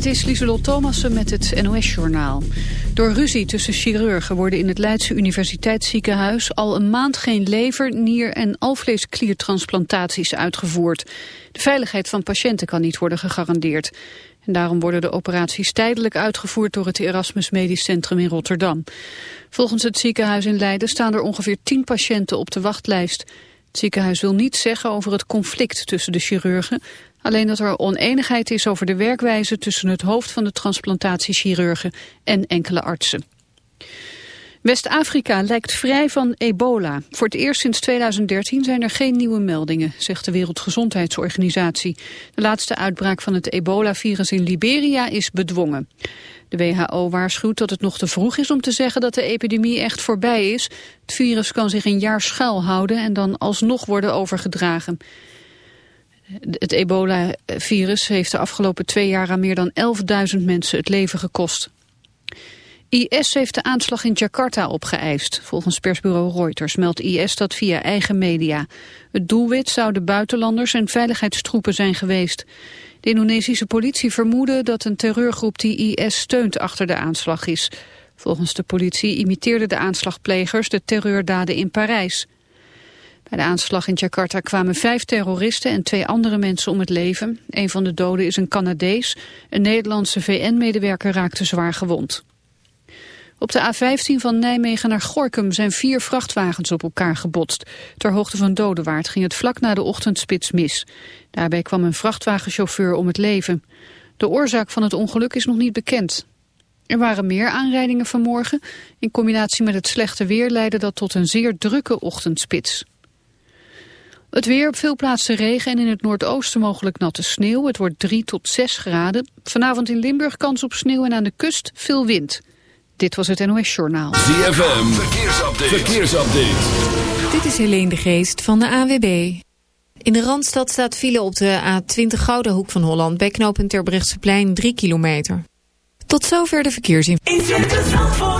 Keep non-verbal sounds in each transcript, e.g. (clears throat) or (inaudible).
Dit is Lieselot Thomassen met het NOS-journaal. Door ruzie tussen chirurgen worden in het Leidse Universiteitsziekenhuis... al een maand geen lever-, nier- en alvleeskliertransplantaties uitgevoerd. De veiligheid van patiënten kan niet worden gegarandeerd. En daarom worden de operaties tijdelijk uitgevoerd... door het Erasmus Medisch Centrum in Rotterdam. Volgens het ziekenhuis in Leiden staan er ongeveer 10 patiënten op de wachtlijst... Het ziekenhuis wil niets zeggen over het conflict tussen de chirurgen. Alleen dat er oneenigheid is over de werkwijze tussen het hoofd van de transplantatiechirurgen en enkele artsen. West-Afrika lijkt vrij van ebola. Voor het eerst sinds 2013 zijn er geen nieuwe meldingen, zegt de Wereldgezondheidsorganisatie. De laatste uitbraak van het ebola-virus in Liberia is bedwongen. De WHO waarschuwt dat het nog te vroeg is om te zeggen dat de epidemie echt voorbij is. Het virus kan zich een jaar schuil houden en dan alsnog worden overgedragen. Het ebola-virus heeft de afgelopen twee jaar aan meer dan 11.000 mensen het leven gekost. IS heeft de aanslag in Jakarta opgeëist. Volgens persbureau Reuters meldt IS dat via eigen media. Het doelwit zouden buitenlanders en veiligheidstroepen zijn geweest. De Indonesische politie vermoedde dat een terreurgroep die IS steunt achter de aanslag is. Volgens de politie imiteerden de aanslagplegers de terreurdaden in Parijs. Bij de aanslag in Jakarta kwamen vijf terroristen en twee andere mensen om het leven. Een van de doden is een Canadees. Een Nederlandse VN-medewerker raakte zwaar gewond. Op de A15 van Nijmegen naar Gorkum zijn vier vrachtwagens op elkaar gebotst. Ter hoogte van Dodewaard ging het vlak na de ochtendspits mis. Daarbij kwam een vrachtwagenchauffeur om het leven. De oorzaak van het ongeluk is nog niet bekend. Er waren meer aanrijdingen vanmorgen. In combinatie met het slechte weer leidde dat tot een zeer drukke ochtendspits. Het weer op veel plaatsen regen en in het noordoosten mogelijk natte sneeuw. Het wordt 3 tot 6 graden. Vanavond in Limburg kans op sneeuw en aan de kust veel wind. Dit was het NOS Journaal. ZFM, verkeersupdate. verkeersupdate. Dit is Helene de Geest van de AWB. In de Randstad staat file op de A20 Gouden Hoek van Holland... bij knooppunt Terbrechtseplein 3 kilometer. Tot zover de verkeersinformatie.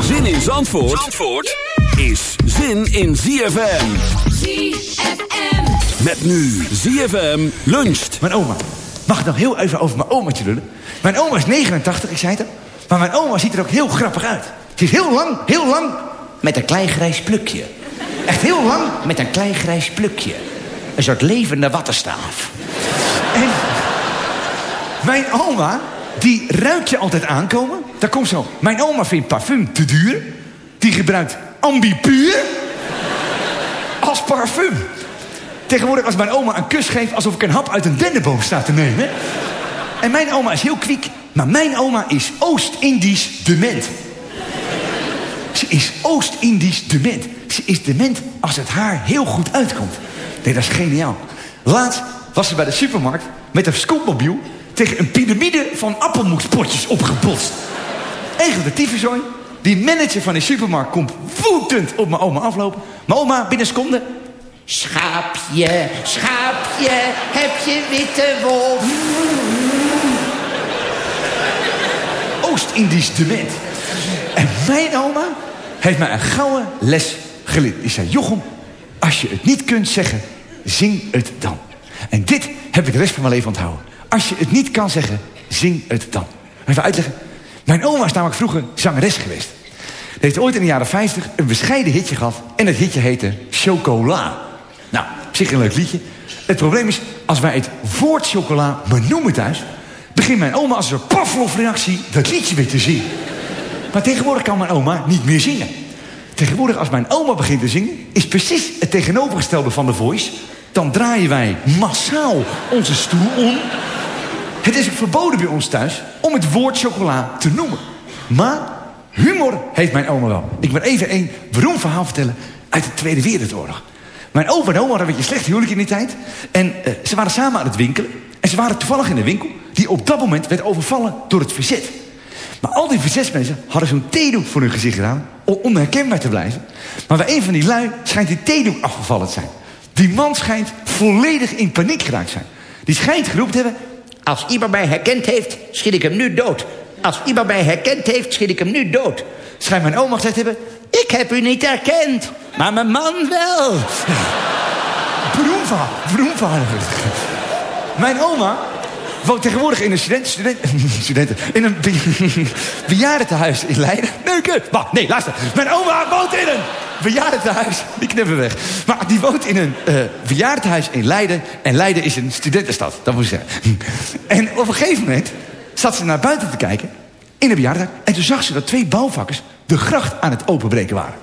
Zin in Zandvoort, Zandvoort is zin in ZFM. ZFM. Met nu ZFM luncht. Mijn oma. Mag ik nog heel even over mijn omaatje lullen? Mijn oma is 89, ik zei het al. Maar mijn oma ziet er ook heel grappig uit. Ze is heel lang, heel lang, met een klein grijs plukje. Echt heel lang, met een klein grijs plukje. Een soort levende wattenstaaf. En mijn oma, die ruikt je altijd aankomen. Daar komt zo. Mijn oma vindt parfum te duur. Die gebruikt ambipuur als parfum. Tegenwoordig als mijn oma een kus geeft... alsof ik een hap uit een dennenboom sta te nemen. En mijn oma is heel kwiek. Maar mijn oma is Oost-Indisch dement. Ze is Oost-Indisch dement. Ze is dement als het haar heel goed uitkomt. Nee, dat is geniaal. Laatst was ze bij de supermarkt met een scootmobiel... tegen een piramide van appelmoespotjes opgebotst. Eigenlijk de tyfuszooi. Die manager van die supermarkt komt woedend op mijn oma aflopen. Mijn oma, binnen seconde... Schaapje, schaapje, heb je witte wolf? Oost-Indisch dement. En mijn oma heeft mij een gouden les geleerd. Die zei, Jochem, als je het niet kunt zeggen, zing het dan. En dit heb ik de rest van mijn leven onthouden. Als je het niet kan zeggen, zing het dan. Even uitleggen. Mijn oma is namelijk vroeger zangeres geweest. Die heeft ooit in de jaren 50 een bescheiden hitje gehad. En het hitje heette Chocola. Nou, op zich een leuk liedje. Het probleem is, als wij het woord chocola benoemen thuis... begint mijn oma als een Pavlov-reactie dat liedje weer te zingen. Maar tegenwoordig kan mijn oma niet meer zingen. Tegenwoordig, als mijn oma begint te zingen... is precies het tegenovergestelde van de voice. Dan draaien wij massaal onze stoel om. Het is verboden bij ons thuis om het woord chocola te noemen. Maar humor heeft mijn oma wel. Ik wil even een beroemd verhaal vertellen uit de Tweede Wereldoorlog. Mijn opa en oma hadden een beetje slecht huwelijk in die tijd. En eh, ze waren samen aan het winkelen. En ze waren toevallig in een winkel die op dat moment werd overvallen door het verzet. Maar al die verzetsmensen hadden zo'n theedoek voor hun gezicht gedaan... om onherkenbaar te blijven. Maar bij een van die lui schijnt die theedoek afgevallen te zijn. Die man schijnt volledig in paniek geraakt te zijn. Die schijnt geroepen te hebben... Als iemand mij herkend heeft, schiet ik hem nu dood. Als iemand mij herkend heeft, schiet ik hem nu dood. Schijnt mijn oma gezegd hebben... Ik heb u niet herkend, maar mijn man wel. Beroemd verhaal. Mijn oma woont tegenwoordig in een student, student, (laughs) studenten, in een be- (laughs) bejaardentehuis in Leiden. Neuken! Wacht, nee, luister. Mijn oma woont in een bejaardentehuis. Die knippen weg. Maar die woont in een eh bejaardentehuis in Leiden. En Leiden is een studentenstad, dat moet ik zeggen. (laughs) En op een gegeven moment zat ze naar buiten te kijken in een bejaardentehuis. En toen zag ze dat twee bouwvakkers de gracht aan het openbreken waren.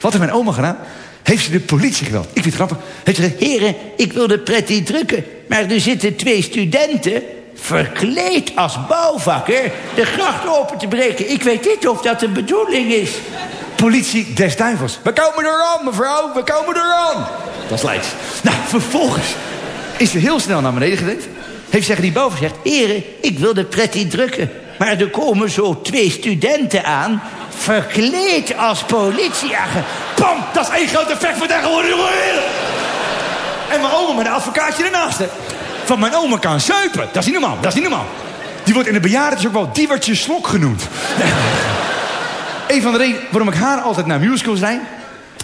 Wat heeft mijn oma gedaan? Heeft ze de politie gebeld. Ik vind het grappig. Heeft ze gezegd, Heren, ik wil de pret niet drukken. Maar er zitten twee studenten, verkleed als bouwvakker... de gracht open te breken. Ik weet niet of dat de bedoeling is. politie des duivels. We komen eraan, mevrouw. We komen eraan. Dat is Leids. Nou, vervolgens is ze heel snel naar beneden gerend. Heeft ze tegen die boven gezegd... Heren, ik wil de pret niet drukken. Maar er komen zo twee studenten aan... verkleed als politieagent. Pam, dat is één van tegenwoordig. En mijn oma met een advocaatje ernaast. Van mijn oma kan zuipen. Dat is niet normaal, dat is niet normaal. Die wordt in de bejaarden ook wel diewertje slok genoemd. (laughs) een van de redenen waarom ik haar altijd naar musicals rijd...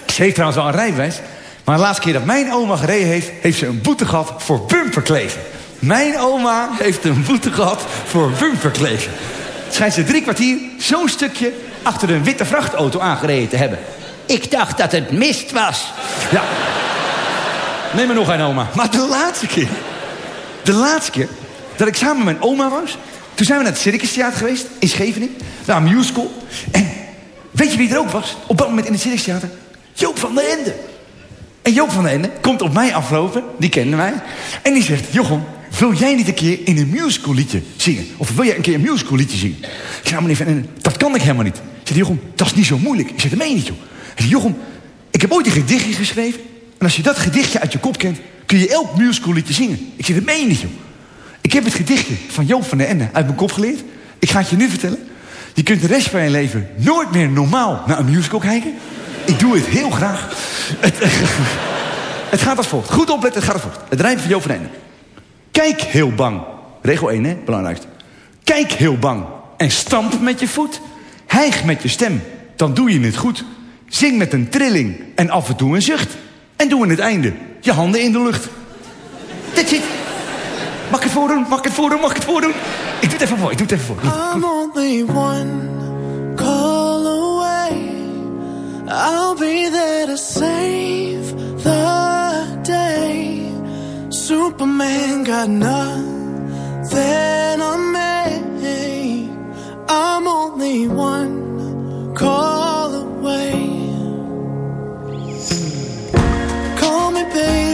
Ze heeft trouwens wel een rijbewijs. Maar de laatste keer dat mijn oma gereden heeft... heeft ze een boete gehad voor bumperkleven. Mijn oma heeft een boete gehad voor bumperkleven. Schijnt ze drie kwartier zo'n stukje... achter een witte vrachtauto aangereden te hebben. Ik dacht dat het mist was. Ja. Neem maar nog een oma. Maar de laatste keer... De laatste keer dat ik samen met mijn oma was... toen zijn we naar het Circus Theater geweest in Scheveningen. Naar een musical. En weet je wie er ook was? Op dat moment in het Circus Theater? Joop van der Ende. En Joop van der Ende komt op mij aflopen. Die kende mij. En die zegt... Jochem, wil jij niet een keer in een musical liedje zingen? Of wil jij een keer een musical liedje zingen? Ik zei, nou, meneer Van Ende, dat kan ik helemaal niet. Zei, Jochem, dat is niet zo moeilijk. Ik zei, dat meen je niet, joh. Jochem, ik heb ooit een gedichtje geschreven. En als je dat gedichtje uit je kop kent... kun je elk musical zingen. Ik zei, dat meen niet, joh. Ik heb het gedichtje van Joop van der Ende uit mijn kop geleerd. Ik ga het je nu vertellen. Je kunt de rest van je leven nooit meer normaal naar een musical kijken. Ik doe het heel graag. Het, (laughs) het gaat als volgt. Goed opletten, het gaat als volgt. Het rijmt van Joop van der Ende. Kijk heel bang. Regel 1, hè? Belangrijkste. Kijk heel bang. En stamp met je voet. Hijg met je stem. Dan doe je het goed. Zing met een trilling en af en toe een zucht. En doe in het einde je handen in de lucht. That's it. Mag ik het voordoen? Mag ik het voordoen? Mag ik het voordoen? Ik doe het even voor. Ik doe het even voor. I'm only one call away. I'll be there to save the day. Superman got nothing on me. I'm only one call baby,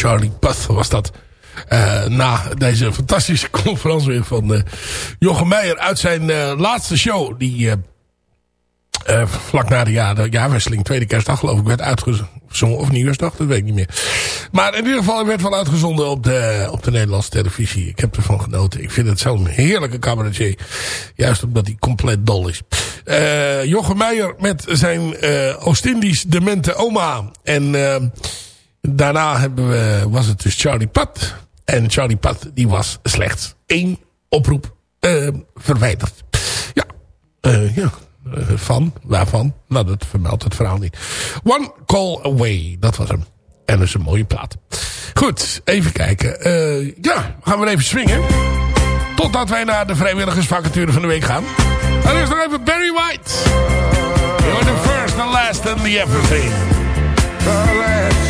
Charlie Puth was dat. Eh, na deze fantastische (laughs) conferentie weer van uh, Jochem Meijer uit zijn uh, laatste show. Die vlak na de, ja, jaarwisseling, tweede kerstdag geloof ik, werd uitgezonden. Of nieuwjaarsdag, dat weet ik niet meer. Maar in ieder geval werd wel uitgezonden op de, op de Nederlandse televisie. Ik heb ervan genoten. Ik vind het zo'n heerlijke cabaretier. Juist omdat hij compleet dol is. Jochem Meijer met zijn Oost-Indisch demente oma. En daarna hebben we, was het dus Charlie Pat. En Charlie Pat die was slechts één oproep verwijderd. Ja, ja. Uh, van, waarvan? Nou, dat vermeldt het verhaal niet. One Call Away, dat was hem. En dat is een mooie plaat. Goed, even kijken. Ja, gaan we even swingen. Totdat wij naar de vrijwilligersvacature van de week gaan. En is nog even Barry White. You're the first, the last and the everything. The last,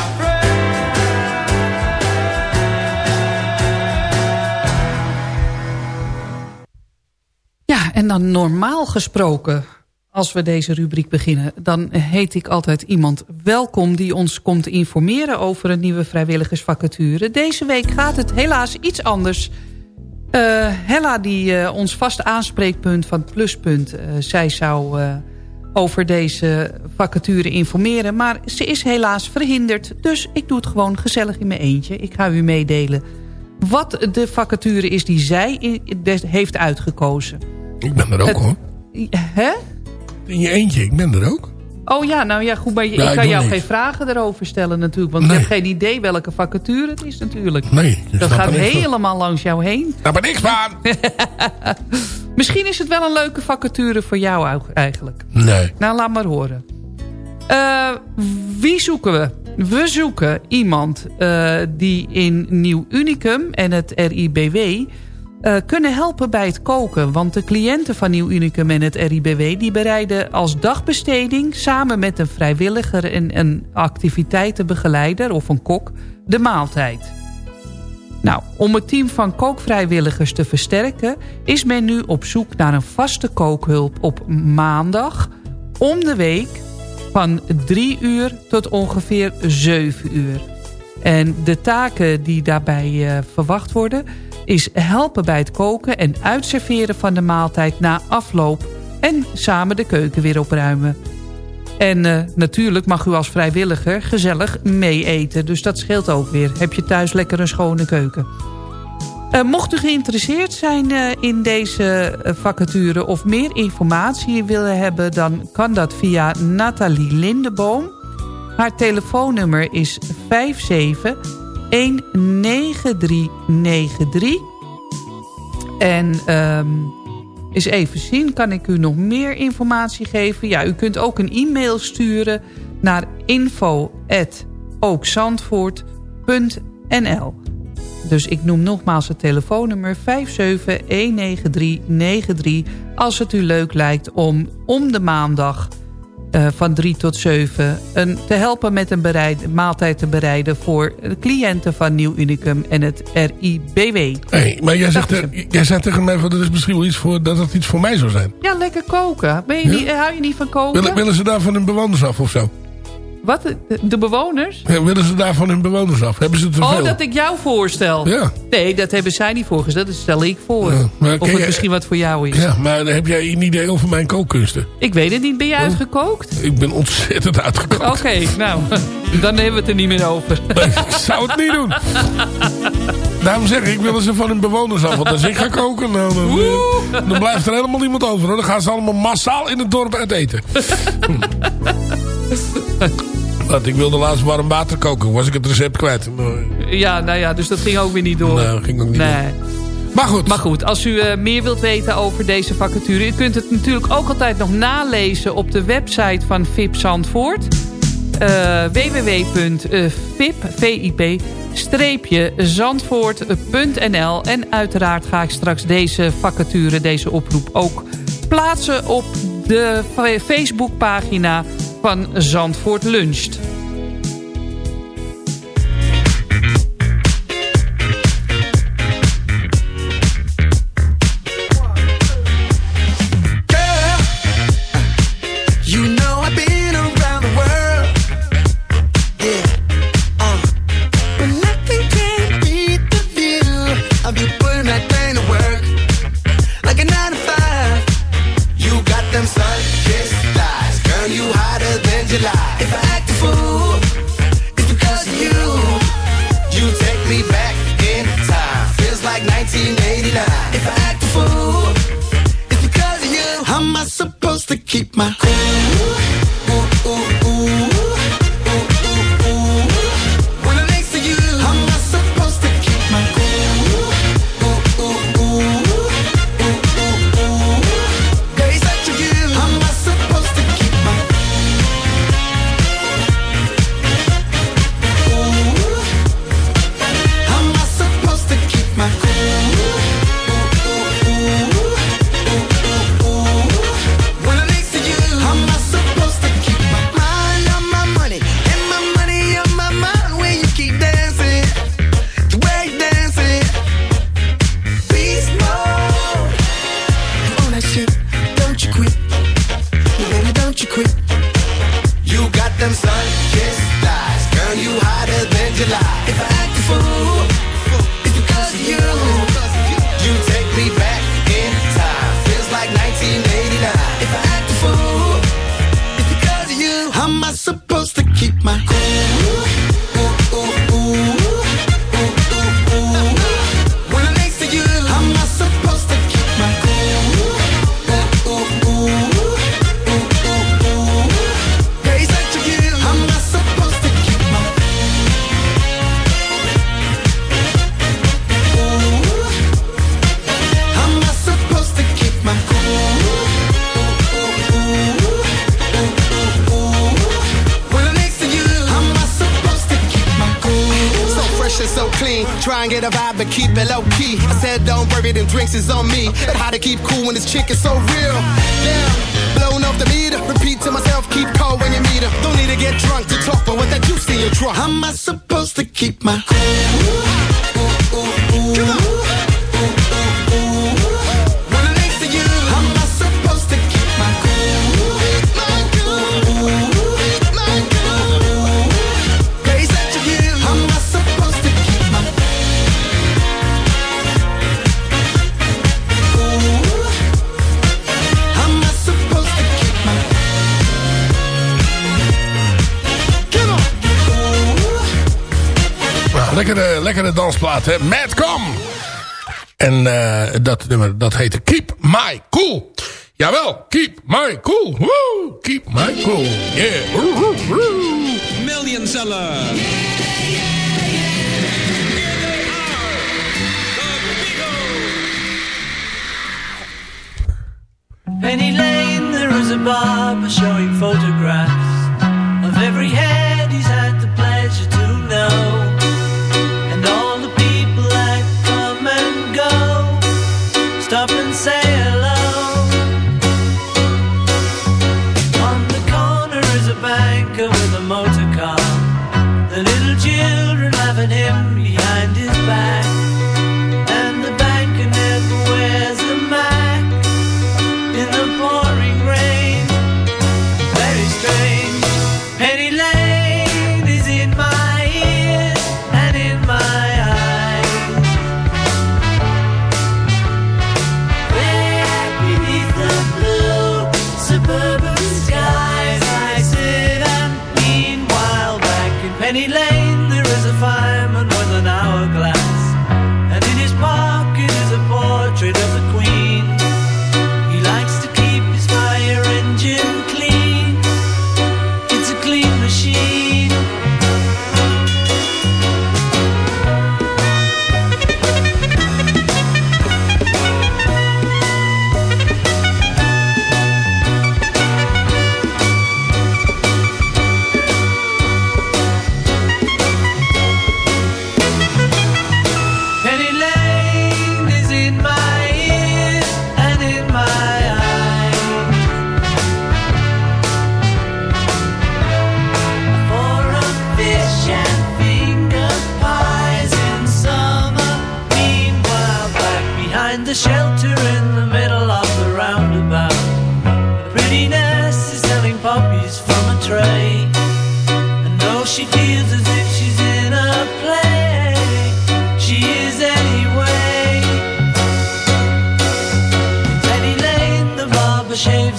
Ja, en dan normaal gesproken, als we deze rubriek beginnen... dan heet ik altijd iemand welkom die ons komt informeren... over een nieuwe vrijwilligersvacature. Deze week gaat het helaas iets anders. Eh, Hella, die eh, ons vaste aanspreekpunt van Pluspunt... eh, zij zou over deze vacature informeren... maar ze is helaas verhinderd, dus ik doe het gewoon gezellig in mijn eentje. Ik ga u meedelen wat de vacature is die zij heeft uitgekozen. Ik ben er ook Het- hoor. Hè? In je eentje, ik ben er ook. Oh ja, nou ja, goed, maar je- Ja, ik kan jou niks. geen vragen erover stellen natuurlijk. Want Nee. ik heb geen idee welke vacature het is natuurlijk. Nee, Dat gaat van. helemaal langs jou heen. Daar ben ik van. (laughs) Misschien is het wel een leuke vacature voor jou eigenlijk. Nee. Nou, laat maar horen. Eh, wie zoeken we? We zoeken iemand eh, die in Nieuw Unicum en het RIBW... eh, kunnen helpen bij het koken. Want de cliënten van Nieuw Unicum en het RIBW... die bereiden als dagbesteding samen met een vrijwilliger... en een activiteitenbegeleider of een kok de maaltijd. Nou, om het team van kookvrijwilligers te versterken... is men nu op zoek naar een vaste kookhulp op maandag... om de week van 3 uur tot ongeveer 7 uur. En de taken die daarbij eh, verwacht worden... is helpen bij het koken en uitserveren van de maaltijd na afloop... en samen de keuken weer opruimen. En eh, natuurlijk mag u als vrijwilliger gezellig mee eten. Dus dat scheelt ook weer. Heb je thuis lekker een schone keuken. Eh, mocht u geïnteresseerd zijn eh, in deze vacature... of meer informatie willen hebben... dan kan dat via Nathalie Lindeboom. Haar telefoonnummer is 57-19393. En... eens even zien, kan ik u nog meer informatie geven? Ja, u kunt ook een e-mail sturen naar info.ookzandvoort.nl Dus ik noem nogmaals het telefoonnummer 5719393... als het u leuk lijkt om om de maandag eh, van 3 tot 7... Een, te helpen met een bereid, maaltijd te bereiden... voor de cliënten van Nieuw Unicum en het RIBW. Hey, maar jij zegt, eh, jij zei tegen mij van, er is misschien wel iets voor, dat het iets voor mij zou zijn. Ja, lekker koken. Ben je Ja? niet, hou je niet van koken? Willen, willen ze daar van hun bewoners af of zo? Wat? De, bewoners? Ja, willen ze daar van hun bewoners af? Hebben ze te veel? Oh, dat ik jou voorstel. Ja. Nee, dat hebben zij niet voorgesteld. Dat stel ik voor. Ja, maar of het misschien wat voor jou is. Ja, maar heb jij een idee over mijn kookkunsten? Ik weet het niet. Ben je uitgekookt? Ik ben ontzettend uitgekookt. Oké, nou. Dan hebben we het er niet meer over. Nee, ik zou het niet doen. Daarom zeg ik, willen ze van hun bewoners af. Want als ik ga koken, nou, dan, eh, dan blijft er helemaal niemand over. Hoor. Dan gaan ze allemaal massaal in het dorp uit eten. (laughs) (laughs) Ik wilde laatst warm water koken. Was ik het recept kwijt. Ja, nou ja, dus dat ging ook weer niet door. Nee, dat ging ook niet nee. door. Maar goed. Maar goed, als u eh, meer wilt weten over deze vacature... u kunt het natuurlijk ook altijd nog nalezen op de website van VIP Zandvoort. Eh, uh, www.vip-zandvoort.nl En uiteraard ga ik straks deze vacature, deze oproep ook plaatsen op de Facebookpagina van Zandvoort luncht. and keep it low key. I said, don't worry, them drinks is on me. But how to keep cool when this chick is so real. Damn, blown off the meter. Repeat to myself, keep cold when you meet her. Don't need to get drunk to talk, but with that juice in your trunk. How am I supposed to keep my cool? lekkere dansplaat, hè? Madcom! En uh, dat nummer, dat heette Keep My Cool. Jawel, Keep My Cool. Woo, keep My Cool. Yeah. Woo, woo, woo. Million seller. Penny Lane, there is a barber showing photographs of every hair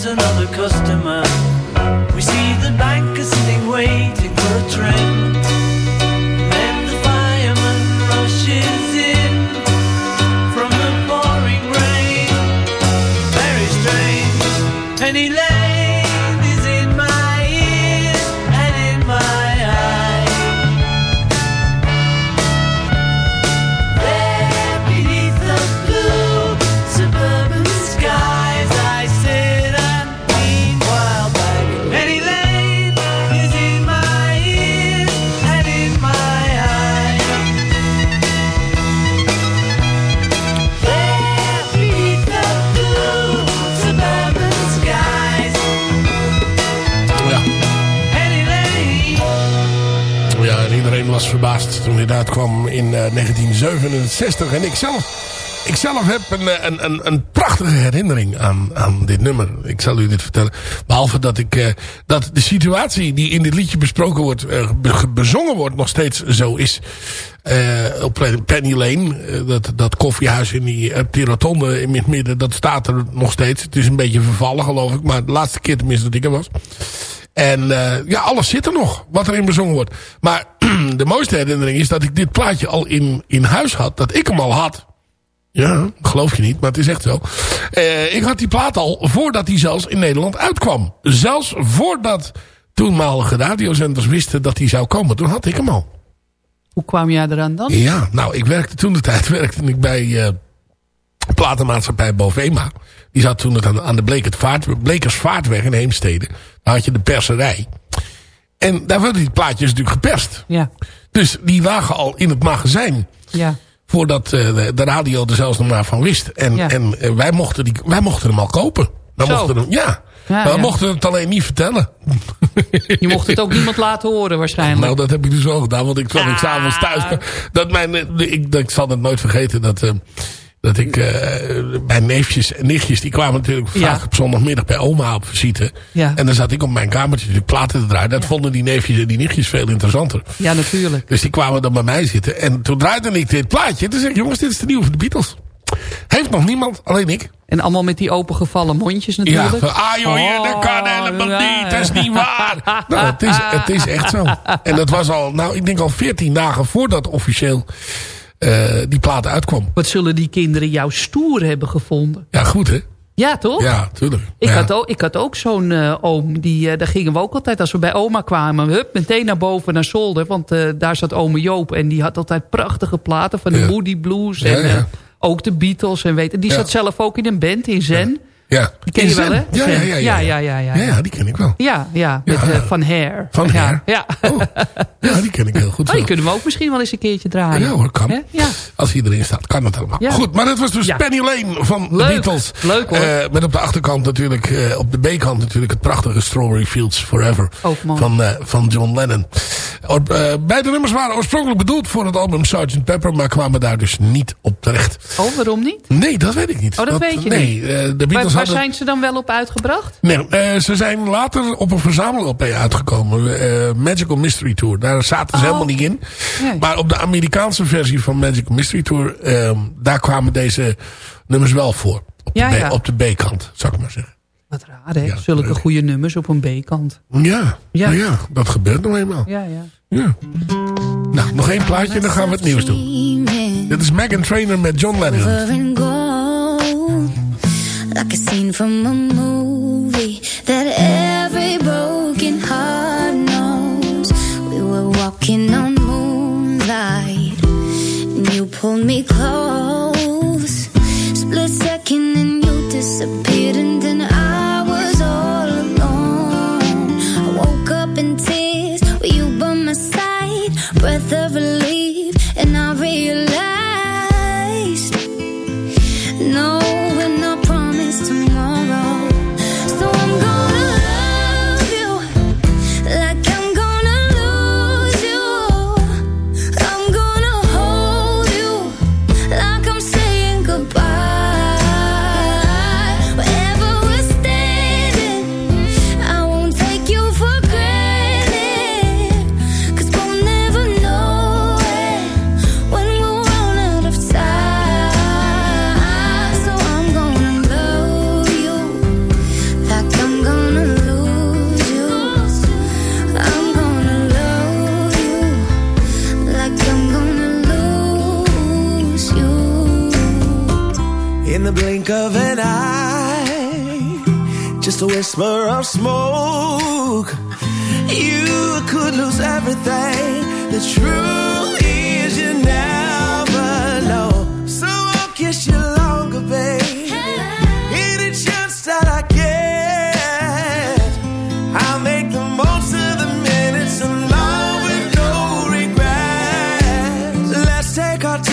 another customer. We see the banker sitting waiting for a trim. Dit uitkwam in eh, 1967. En ik zelf, ik zelf heb een, eh, een, een, een prachtige herinnering aan, aan dit nummer. Ik zal u dit vertellen. Behalve dat, ik, eh, dat de situatie die in dit liedje besproken wordt, eh, be- bezongen wordt, nog steeds zo is. Eh, op Penny Lane, eh, dat, dat koffiehuis in die, rotonde in het midden, dat staat er nog steeds. Het is een beetje vervallen geloof ik, maar de laatste keer tenminste dat ik er was. En ja, alles zit er nog, wat erin bezongen wordt. Maar (clears throat) de mooiste herinnering is dat ik dit plaatje al in, in huis had. Dat ik hem al had. Ja, geloof je niet, maar het is echt zo. Uh, ik had die plaat al voordat hij zelfs in Nederland uitkwam. Zelfs voordat toenmalige radiozenders wisten dat hij zou komen. Toen had ik hem al. Hoe kwam jij eraan dan? Ja, nou, ik werkte toen de (laughs) tijd werkte ik bij uh, platenmaatschappij Bovema. Die zat toen aan, aan de Blekersvaart, Blekersvaartweg in Heemstede. Daar had je de perserij. En daar werden die plaatjes natuurlijk geperst. Ja. Dus die lagen al in het magazijn. Ja. Voordat uh, de, de, radio er zelfs nog maar van wist. En, ja. en uh, wij, mochten die, wij mochten hem al kopen. We mochten hem, ja. Ja, ja. mochten het alleen niet vertellen. Je mocht het ook niemand laten horen waarschijnlijk. Nou, dat heb ik dus wel gedaan. Want ik kwam ah. s'avonds thuis. Dat mijn, ik, ik zal het nooit vergeten. Dat, uh, dat ik, uh, mijn neefjes en nichtjes, die kwamen natuurlijk vaak ja. op zondagmiddag bij oma op visite. Ja. En dan zat ik op mijn kamertje de platen te draaien. Dat ja. vonden die neefjes en die nichtjes veel interessanter. Ja, natuurlijk. Dus die kwamen dan bij mij zitten. En toen draaide ik dit plaatje. Toen zei ik, jongens, dit is de nieuwe van de Beatles. Heeft nog niemand, alleen ik. En allemaal met die opengevallen mondjes natuurlijk. Ja, ah joh, oh, dat kan helemaal niet, dat is niet waar. (laughs) nou, het is, het is echt zo. En dat was al, nou ik denk al 14 dagen voordat officieel die plaat uitkwam. Wat zullen die kinderen jou stoer hebben gevonden? Ja, goed hè? Ja, toch? Ja, tuurlijk. Ik, ja. had, ook, ik had ook zo'n uh, oom, die, uh, daar gingen we ook altijd, als we bij oma kwamen, hup, meteen naar boven naar zolder. Want uh, daar zat ome Joop en die had altijd prachtige platen van de ja. Moody Blues en ja, ook de Beatles. En weet, die zat zelf ook in een band in Zen. Ja. Die ken je wel, hè? Ja ja ja ja, ja, ja, ja. Ja, die ken ik wel. Ja, ja met uh, Van Hair. Van Hair? Ja. Oh, ja, die ken ik heel goed. Oh, die kunnen we ook misschien wel eens een keertje draaien. Ja hoor, kan. Ja. Als erin staat, kan het allemaal. Goed, maar dat was dus Penny Lane van Leuk. de Beatles. Leuk hoor. Uh, met op de achterkant natuurlijk, uh, op de B-kant natuurlijk het prachtige Strawberry Fields Forever. Ook mooi. Van, van John Lennon. beide nummers waren oorspronkelijk bedoeld voor het album Sgt. Pepper, maar kwamen daar dus niet op terecht. Oh, waarom niet? Nee, dat weet ik niet. Oh, dat, dat weet je nee, niet? de Beatles waar, hadden... zijn ze dan wel op uitgebracht? Nee, uh, ze zijn later op een verzamel-LP uitgekomen. Uh, Magical Mystery Tour. Daar zaten ze oh. helemaal niet in. Nee. Maar op de Amerikaanse versie van Magical Mystery Tour... Uh, daar kwamen deze nummers wel voor. Op ja, de, ja. Op de B-kant, zou ik maar zeggen. Wat raar, hè? Ja, Zulke goede nummers op een B-kant. Ja, ja. Nou ja, dat gebeurt nog eenmaal. Ja, ja. ja. Nou, nog één plaatje en dan gaan we het nieuws doen. Dit is Megan Trainer met John Lennon. Like a scene from a movie that every broken heart knows. We were walking on moonlight, and you pulled me close. Split second, and you disappeared, whisper of smoke. You could lose everything. The truth is, you never know. So I'll kiss you longer, babe. Any chance that I get, I'll make the most of the minutes alone with no regrets. Let's take our time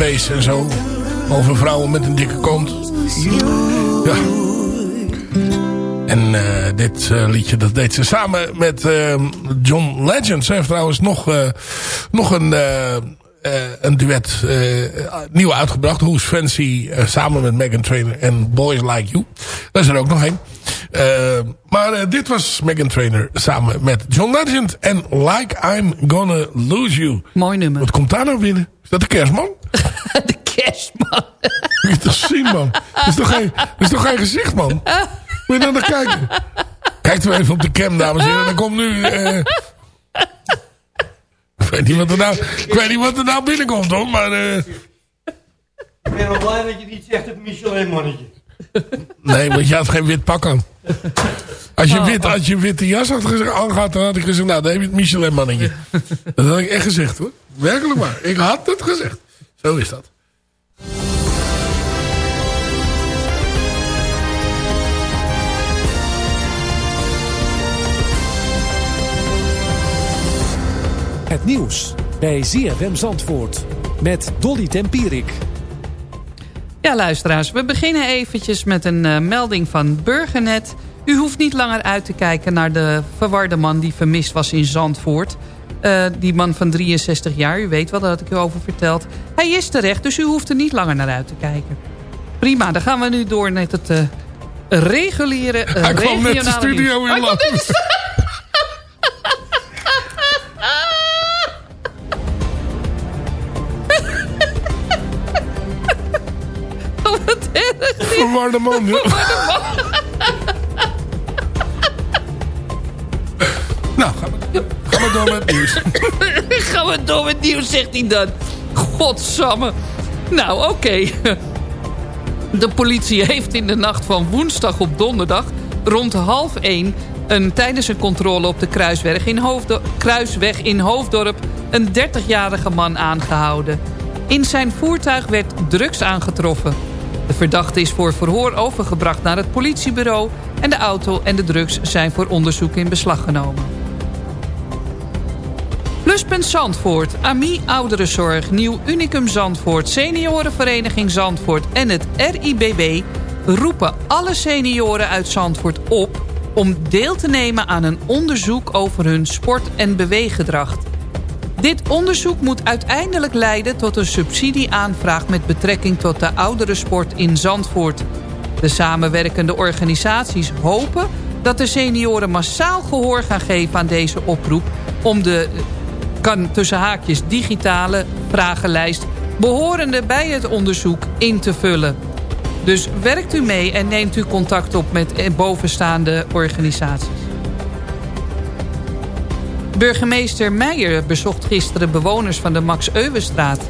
Bass en zo. Over vrouwen met een dikke kont. Ja. En eh, dit eh, liedje, dat deed ze samen met eh, John Legend. Ze heeft trouwens nog, eh, nog een, een duet nieuw uitgebracht. Who's Fancy, samen met Megan Trainer en Boys Like You. Daar is er ook nog een. Maar dit was Megan Trainer samen met John Legend. En Like I'm Gonna Lose You. Mooi nummer. Wat komt daar nou binnen? Is dat de kerstman? (laughs) de kerstman. Moet je toch zien, man. Dat is toch geen, dat is toch geen gezicht, man. Moet je nou naar kijken. Kijk er even op de cam, dames en heren. Dan komt nu... eh, ik, weet niet wat er nou, ik weet niet wat er nou binnenkomt, hoor. Maar... eh, Ik ben wel blij dat je niet zegt het Michelin-mannetje. nee, want je had geen wit pak aan. Als je, wit, als je witte jas had gezegd, aangehad, dan had ik gezegd... Nou, dan heb je het Michelin-mannetje. Dat had ik echt gezegd, hoor. Werkelijk waar. Ik had het gezegd. Zo is dat. Het nieuws bij ZFM Zandvoort met Dolly Tempierik. Ja, luisteraars, we beginnen eventjes met een eh, melding van Burgernet. U hoeft niet langer uit te kijken naar de verwarde man die vermist was in Zandvoort. Eh, die man van 63 jaar, u weet wel, daar had ik u over verteld. Hij is terecht, dus u hoeft er niet langer naar uit te kijken. Prima, dan gaan we nu door met het eh, reguliere uh, Hij kwam net de studio in Hij kwam land. net de- Wat erg. Verwarde man, gaan we door met nieuws. (laughs) Gaan we nieuws, zegt hij dan. Godsamme. Nou, oké. De politie heeft in de nacht van woensdag op donderdag... rond half één een, tijdens een controle op de kruisweg in, Hoofddorp, kruisweg in Hoofddorp... een 30-jarige man aangehouden. In zijn voertuig werd drugs aangetroffen. De verdachte is voor verhoor overgebracht naar het politiebureau... en de auto en de drugs zijn voor onderzoek in beslag genomen. Pluspunt Zandvoort, AMI Ouderenzorg, Nieuw Unicum Zandvoort... Seniorenvereniging Zandvoort en het RIBB... roepen alle senioren uit Zandvoort op... om deel te nemen aan een onderzoek over hun sport- en beweeggedrag. Dit onderzoek moet uiteindelijk leiden tot een subsidieaanvraag... met betrekking tot de ouderensport in Zandvoort. De samenwerkende organisaties hopen dat de senioren massaal gehoor gaan geven aan deze oproep... om de, kan tussen haakjes, digitale vragenlijst... behorende bij het onderzoek in te vullen. Dus werkt u mee en neemt u contact op met bovenstaande organisaties. Burgemeester Meijer bezocht gisteren bewoners van de Max Euwenstraat.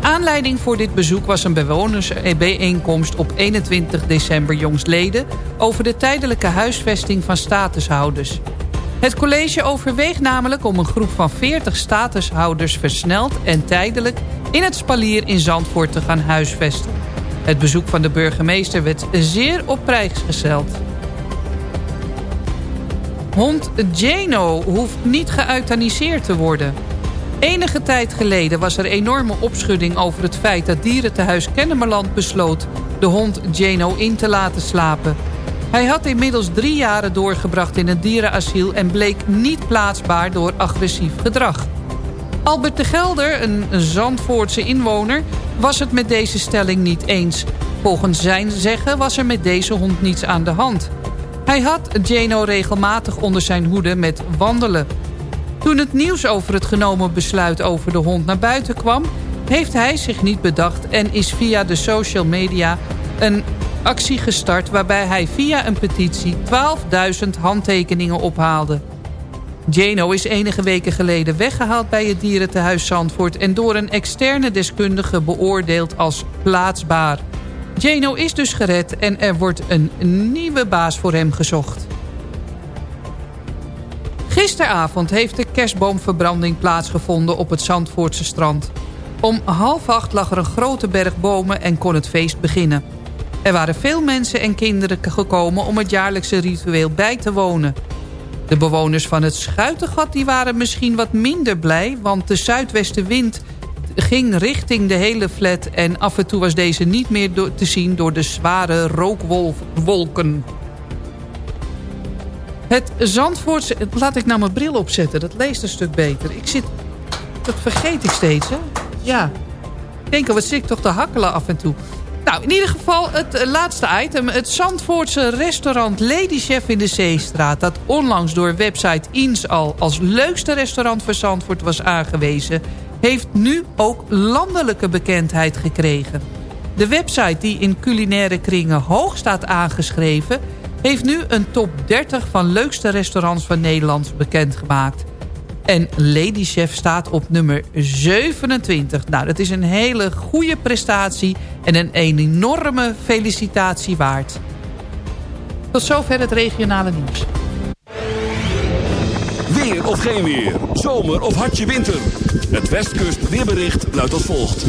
Aanleiding voor dit bezoek was een bewonersbijeenkomst op 21 december jongsleden... over de tijdelijke huisvesting van statushouders. Het college overweegt namelijk om een groep van 40 statushouders versneld en tijdelijk... in het spalier in Zandvoort te gaan huisvesten. Het bezoek van de burgemeester werd zeer op prijs gesteld. Hond Jano hoeft niet geëuthaniseerd te worden. Enige tijd geleden was er enorme opschudding over het feit... dat dierentehuis Kennemerland besloot de hond Jano in te laten slapen. Hij had inmiddels drie jaren doorgebracht in een dierenasiel... en bleek niet plaatsbaar door agressief gedrag. Albert de Gelder, een Zandvoortse inwoner... was het met deze stelling niet eens. Volgens zijn zeggen was er met deze hond niets aan de hand... Hij had Jano regelmatig onder zijn hoede met wandelen. Toen het nieuws over het genomen besluit over de hond naar buiten kwam... heeft hij zich niet bedacht en is via de social media een actie gestart... waarbij hij via een petitie 12.000 handtekeningen ophaalde. Jano is enige weken geleden weggehaald bij het dierentehuis Zandvoort... en door een externe deskundige beoordeeld als plaatsbaar... Jano is dus gered en er wordt een nieuwe baas voor hem gezocht. Gisteravond heeft de kerstboomverbranding plaatsgevonden op het Zandvoortse strand. Om half acht lag er een grote berg bomen en kon het feest beginnen. Er waren veel mensen en kinderen gekomen om het jaarlijkse ritueel bij te wonen. De bewoners van het Schuitengat die waren misschien wat minder blij... want de zuidwestenwind ging richting de hele flat... en af en toe was deze niet meer te zien door de zware rookwolken. Het Zandvoortse... Laat ik nou mijn bril opzetten, dat leest een stuk beter. Ik zit... Dat vergeet ik steeds, hè? Ja. Ik denk al, wat zit ik toch te hakkelen af en toe. Nou, in ieder geval het eh, laatste item. Het Zandvoortse restaurant Lady Chef in de Zeestraat... dat onlangs door website Eens al als leukste restaurant voor Zandvoort was aangewezen heeft nu ook landelijke bekendheid gekregen. De website die in culinaire kringen hoog staat aangeschreven... heeft nu een top 30 van leukste restaurants van Nederland bekendgemaakt. En Lady Chef staat op nummer 27. Nou, dat is een hele goede prestatie en een enorme felicitatie waard. Tot zover het regionale nieuws. Weer of geen weer. Zomer of hartje winter. Het Westkust weerbericht luidt als volgt.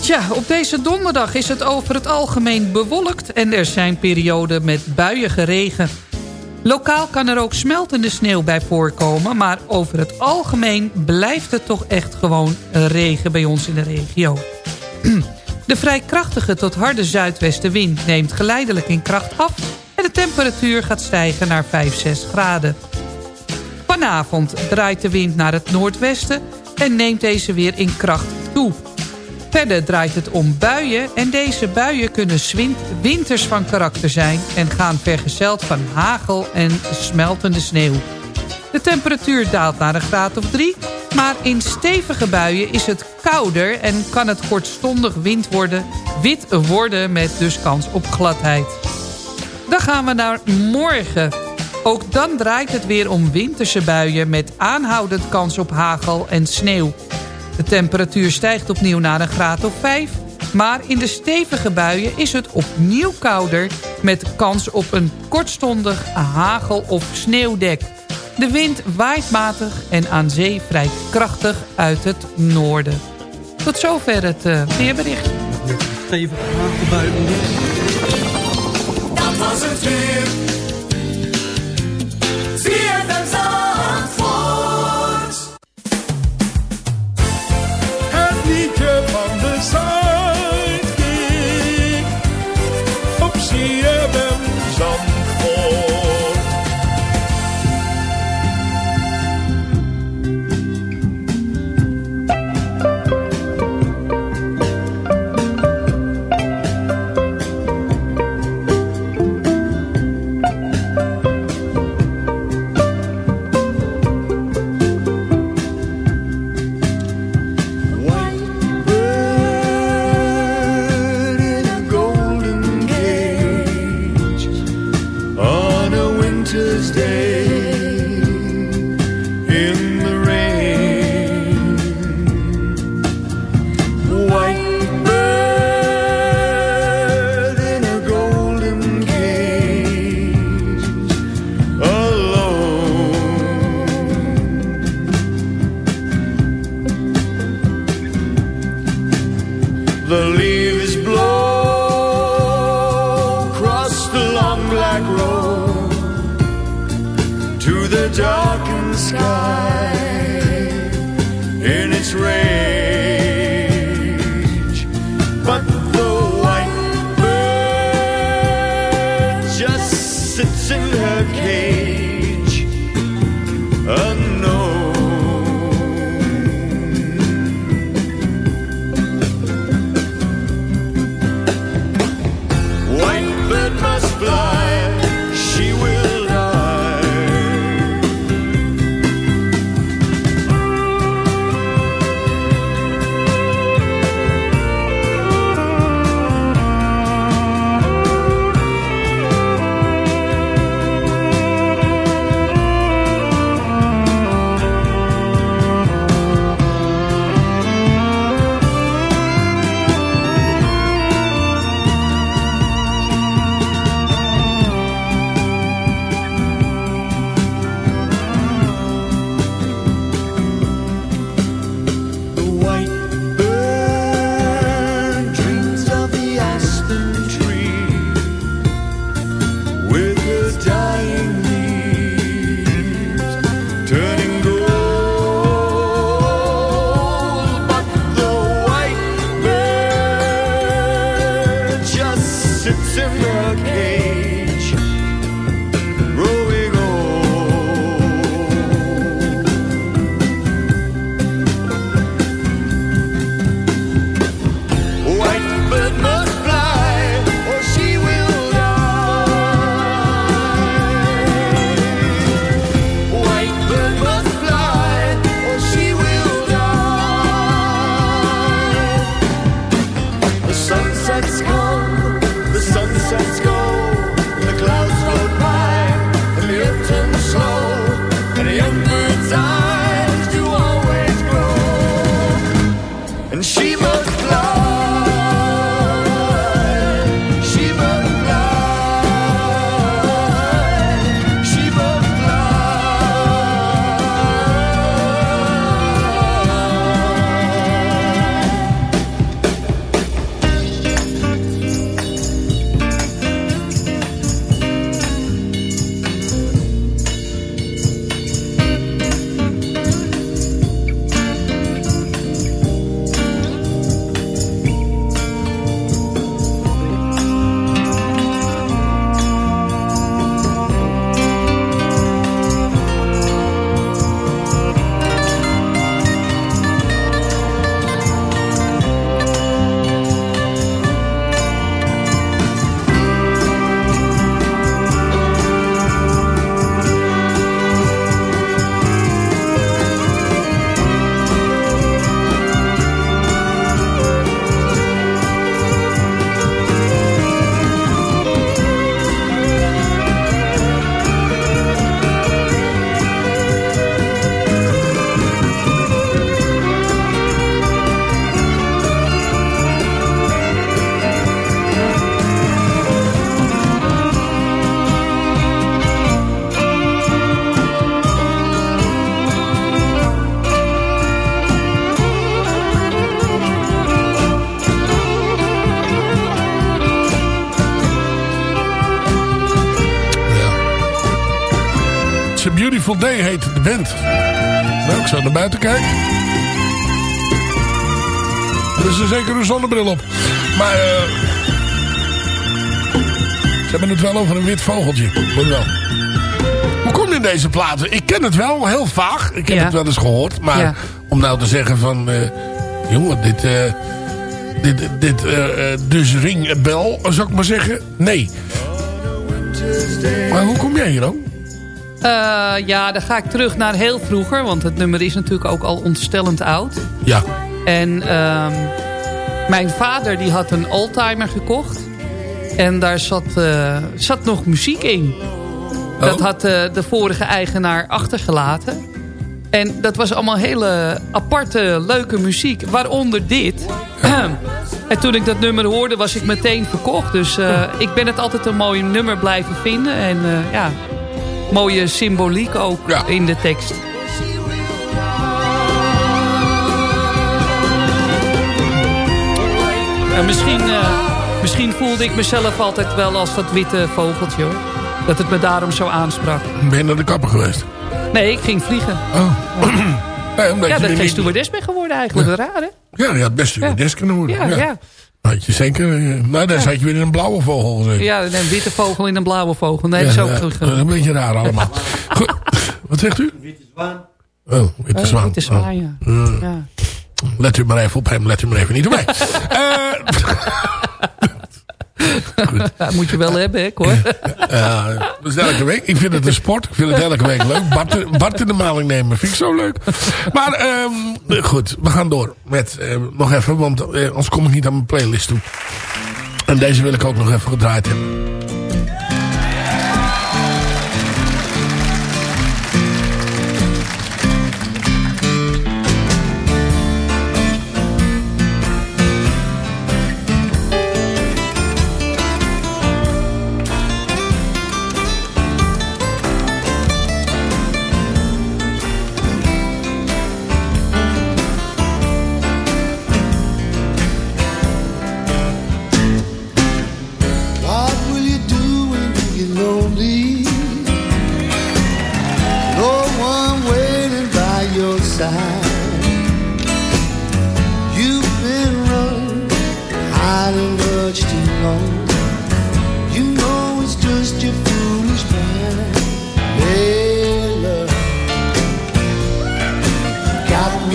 Tja, op deze donderdag is het over het algemeen bewolkt... en er zijn perioden met buiige regen. Lokaal kan er ook smeltende sneeuw bij voorkomen... maar over het algemeen blijft het toch echt gewoon regen bij ons in de regio. (clears throat) De vrij krachtige tot harde zuidwestenwind neemt geleidelijk in kracht af... en de temperatuur gaat stijgen naar 5, 6 graden. Vanavond draait de wind naar het noordwesten en neemt deze weer in kracht toe. Verder draait het om buien en deze buien kunnen winters van karakter zijn... en gaan vergezeld van hagel en smeltende sneeuw. De temperatuur daalt naar een graad of drie... maar in stevige buien is het kouder en kan het kortstondig wind worden, wit worden... met dus kans op gladheid. Dan gaan we naar morgen... Ook dan draait het weer om winterse buien met aanhoudend kans op hagel en sneeuw. De temperatuur stijgt opnieuw naar een graad of 5... maar in de stevige buien is het opnieuw kouder... met kans op een kortstondig hagel- of sneeuwdek. De wind waait matig en aan zee vrij krachtig uit het noorden. Tot zover het uh, weerbericht. Stevige hagelbui. Dat was het weer. It's a Beautiful Day heet de band. Nou, ik zal naar buiten kijken. Er is er zeker een zonnebril op. Maar eh ze hebben het wel over een wit vogeltje. Moet wel. Hoe kom je in deze platen? Ik ken het wel, heel vaag. Ik heb Ja. het wel eens gehoord. Maar Ja. om nou te zeggen van... eh, jongen, dit... eh, dit, dit dus ring een bel, zou ik maar zeggen. Nee. Maar hoe kom jij hier dan? Eh, ja, dan ga ik terug naar heel vroeger. Want het nummer is natuurlijk ook al ontstellend oud. Ja. En ehm, mijn vader die had een oldtimer gekocht. En daar zat, eh, zat nog muziek in. Dat had eh, de vorige eigenaar achtergelaten. En dat was allemaal hele aparte, leuke muziek. Waaronder dit. (clears throat) en toen ik dat nummer hoorde, was ik meteen verkocht. Dus ik ben het altijd een mooi nummer blijven vinden. En ja, mooie symboliek ook in de tekst. misschien, eh, misschien voelde ik mezelf altijd wel als dat witte vogeltje hoor. Dat het me daarom zo aansprak. Ben je naar de kapper geweest? Nee, ik ging vliegen. Oh. Ja, (clears throat) je daar er geen stewardess ben geworden eigenlijk. Raar hè? Ja, je had best des kunnen worden. Ja, ja. Had je zeker... eh, Nou, dan zat je weer in een blauwe vogel gezeten. Ja, een witte vogel in een blauwe vogel. Nee, dat is Ja, ook ja, is een beetje raar allemaal. (laughs) Goed, wat zegt u? Witte zwaan. Oh, witte Oh, zwaan. witte zwaan, ja. Oh. Ja. Let u maar even op hem, let u maar even niet op mij. (laughs) (laughs) Dat moet je wel hebben, hè, hoor. Dat is elke week. Ik vind het een sport. Ik vind het elke week leuk. Bart, Bart in de maling nemen vind ik zo leuk. Maar ehm, goed, we gaan door met eh, nog even. Want eh, anders kom ik niet aan mijn playlist toe. En deze wil ik ook nog even gedraaid hebben.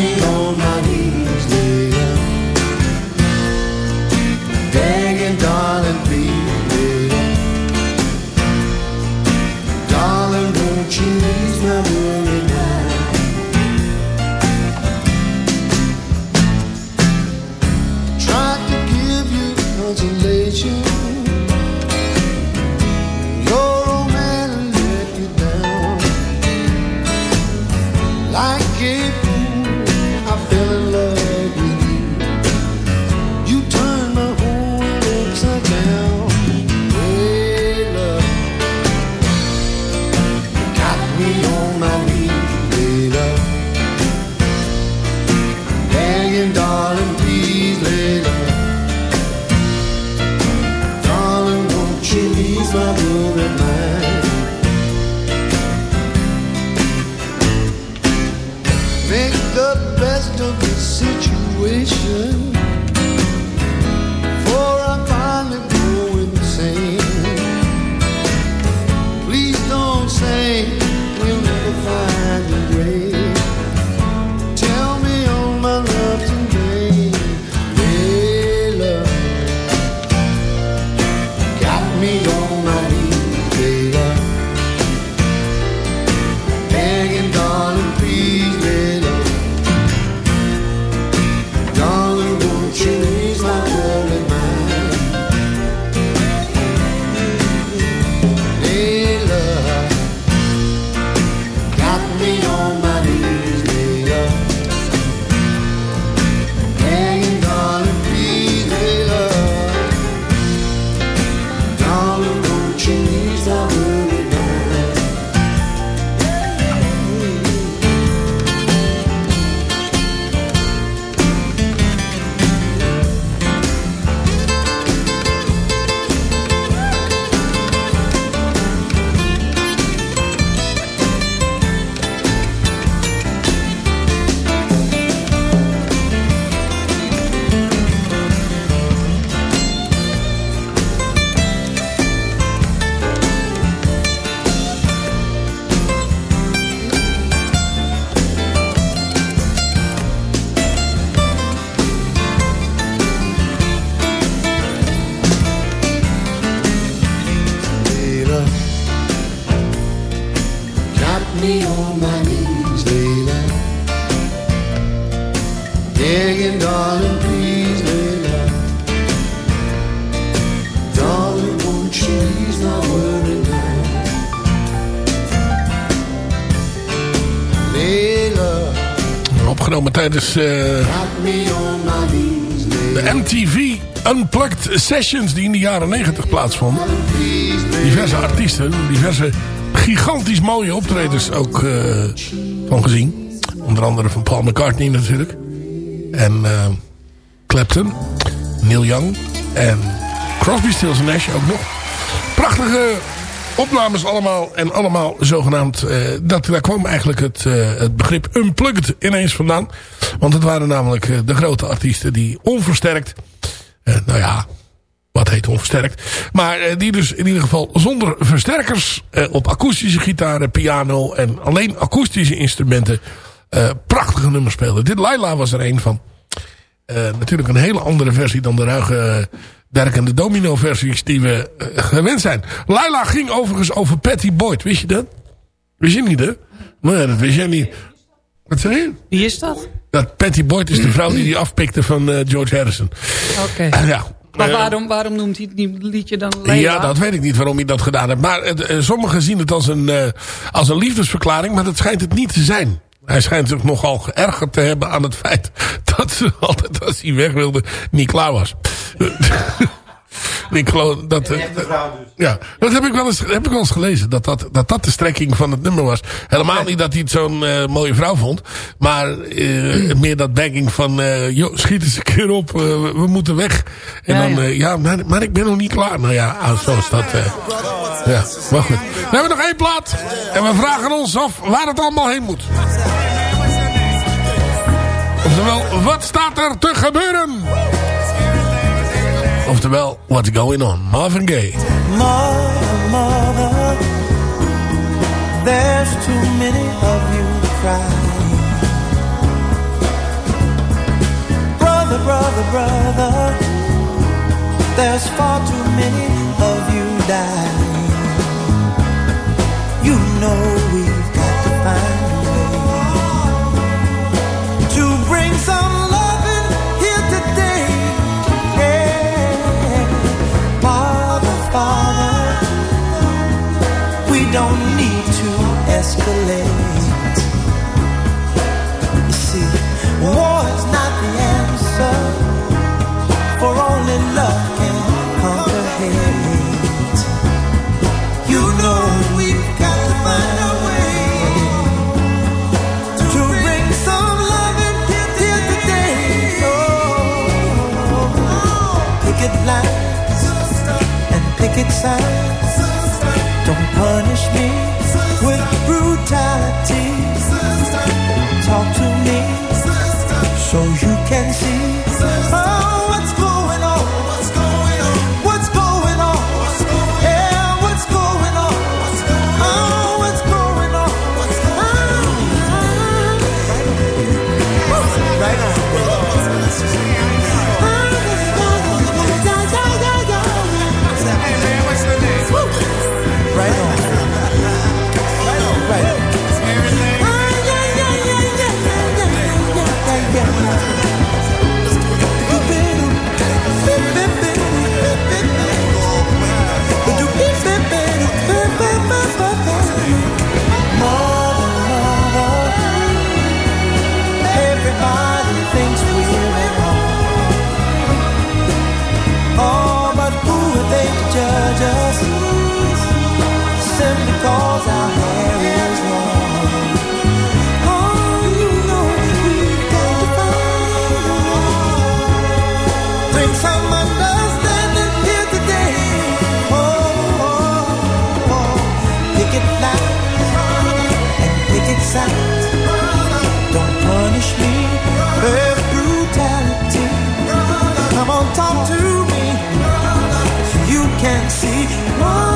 Me Unplugged Sessions die in de jaren 90 plaatsvonden. Diverse artiesten, diverse gigantisch mooie optredens ook eh, van gezien. Onder andere van Paul McCartney natuurlijk. En eh, Clapton. Neil Young. En Crosby, Stills Nash ook nog. Prachtige opnames allemaal. En allemaal zogenaamd... eh, dat, daar kwam eigenlijk het, het begrip unplugged ineens vandaan. Want het waren namelijk de grote artiesten die onversterkt... eh, nou ja, wat heet onversterkt. Maar eh, die dus in ieder geval zonder versterkers eh, op akoestische gitaren, piano en alleen akoestische instrumenten prachtige nummers speelden. Dit Laila was er een van. Natuurlijk een hele andere versie dan de ruige derkende domino versies die we gewend zijn. Laila ging overigens over Patty Boyd. Wist je dat? Wist je niet hè? Nee, dat wist jij niet. Wat zeg je? Wie is dat? Dat Patty Boyd is de vrouw die die afpikte van eh, George Harrison. Oké. ja. Maar Eh, waarom, waarom noemt hij het liedje dan Leila? Ja, dat weet ik niet waarom hij dat gedaan heeft. Maar eh, sommigen zien het als een, eh, als een liefdesverklaring, maar dat schijnt het niet te zijn. Hij schijnt zich nogal geërgerd te hebben aan het feit (laughs) dat ze altijd als hij weg wilde niet klaar was. (laughs) (laughs) ik geloof dat, eh, ja, dat heb ik wel eens, heb ik wel eens gelezen. Dat dat, dat dat de strekking van het nummer was. Helemaal niet dat hij het zo'n eh, mooie vrouw vond. Maar eh, meer dat begging van... eh joh, schiet eens een keer op. we, moeten weg. En Ja, dan... ja. ja, maar, maar ik ben nog niet klaar. Nou ja, ah, zo is dat. ja, maar goed. We hebben nog één plaat. En we vragen ons af waar het allemaal heen moet. Oftewel, wat staat er te gebeuren? Oftewel, what's going on? Marvin Gaye. Mother, mother, there's too many of you crying. Brother, brother, brother, there's far too many of you dying. You know we've got to find You see, war is not the answer, for only love can conquer hate. You know we've got to find a way. To bring some love and here today. Oh, picket lines and picket signs. Don't punish me with brutality. Talk to me so you can see. Don't punish me with brutality. Come on, talk to me. You can see.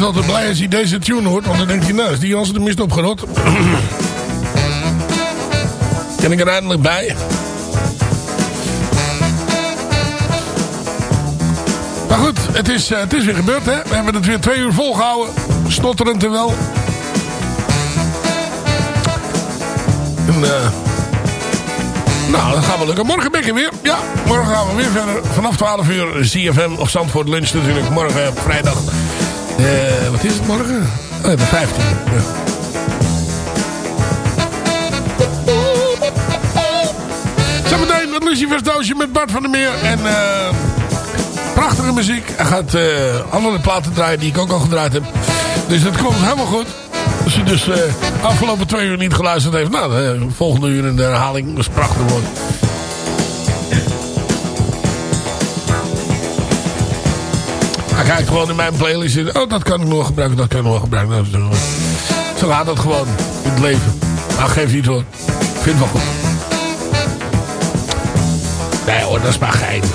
Is altijd blij als hij deze tune hoort. Want dan denkt hij, nou is die Jansen de mist opgerot. (clears throat) Ken ik er eindelijk bij. Maar goed, het is, eh, het is weer gebeurd hè. We hebben het weer twee uur volgehouden. Stotterend en wel. En, eh, nou, dat gaan we lukken. Morgen ben ik er weer. Ja, morgen gaan we weer verder. Vanaf 12 uur CFM of Zandvoort Lunch natuurlijk. Morgen eh, vrijdag. Eh, wat is het morgen? Oh, de 15. Ja. Zometeen het Lucifers doosje met Bart van der Meer. En eh, prachtige muziek. Hij gaat eh andere platen draaien die ik ook al gedraaid heb. Dus dat komt helemaal goed. Als je dus afgelopen twee uur niet geluisterd heeft. Nou, de volgende uur in de herhaling. Is prachtig. Hij kijkt gewoon in mijn playlist. in. Oh, dat kan ik nog gebruiken. Dat kan ik nog gebruiken. Nou, zo, zo gaat dat gewoon in het leven. Maar geef niet hoor. Vind het wel goed. Nee hoor, dat is maar gein. (laughs)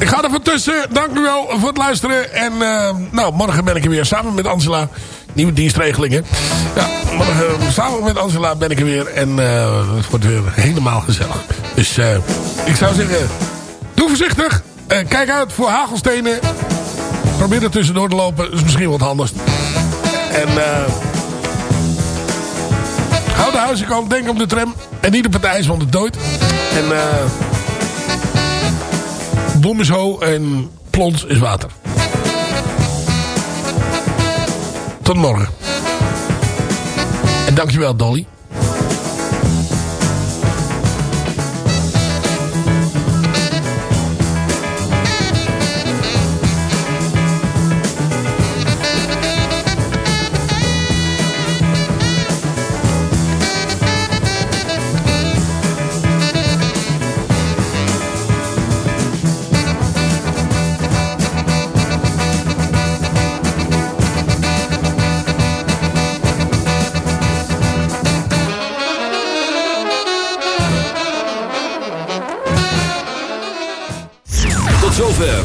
Ik ga er van tussen. Dank u wel voor het luisteren. En eh, nou, morgen ben ik er weer samen met Angela. Nieuwe dienstregelingen. Ja, morgen eh, samen met Angela ben ik er weer. En eh, het wordt weer helemaal gezellig. Dus eh, ik zou zeggen, doe voorzichtig. Eh, kijk uit voor hagelstenen. Probeer er tussendoor te lopen. Is misschien wat handig. En eh hou de huizenkant. Denk op de tram. En niet de partij, want het dood. En boom is ho en plons is water. Tot morgen. En dankjewel Dolly.